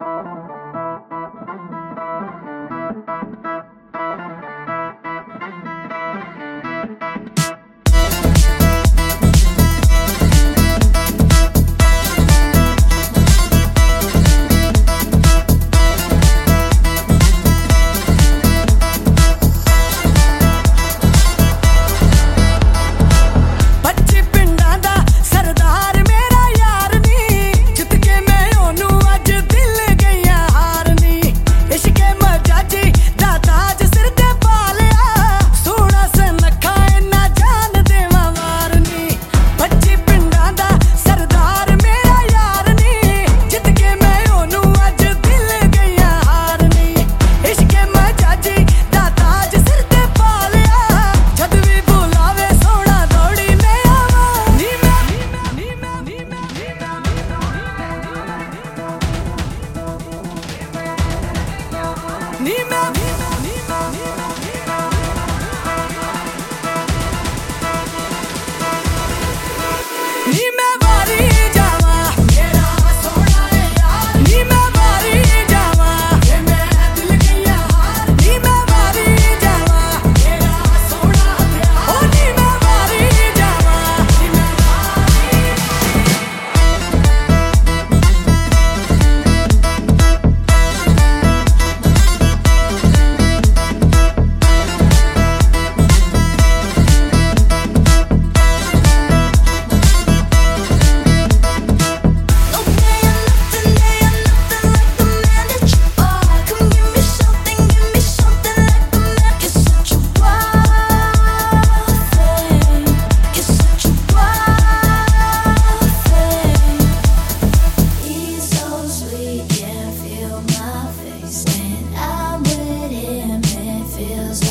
ਪੱਚੀ Nima.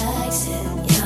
likes it.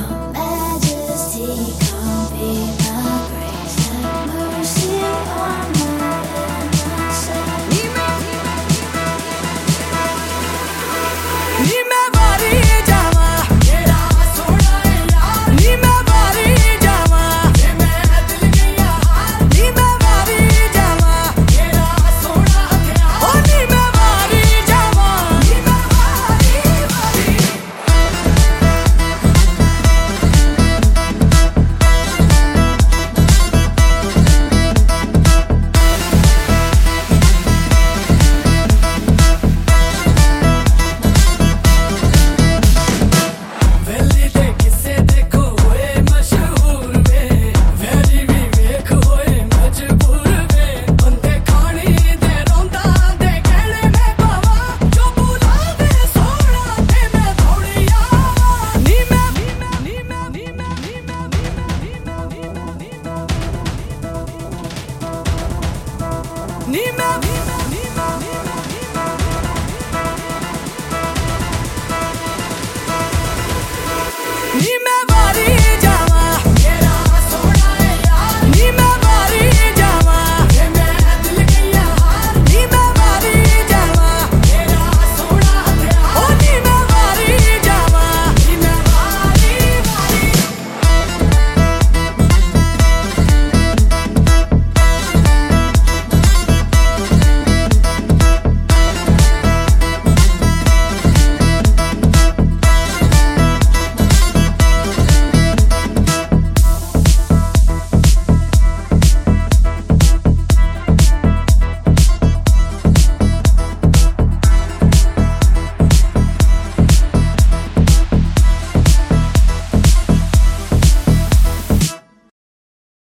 Niet meer.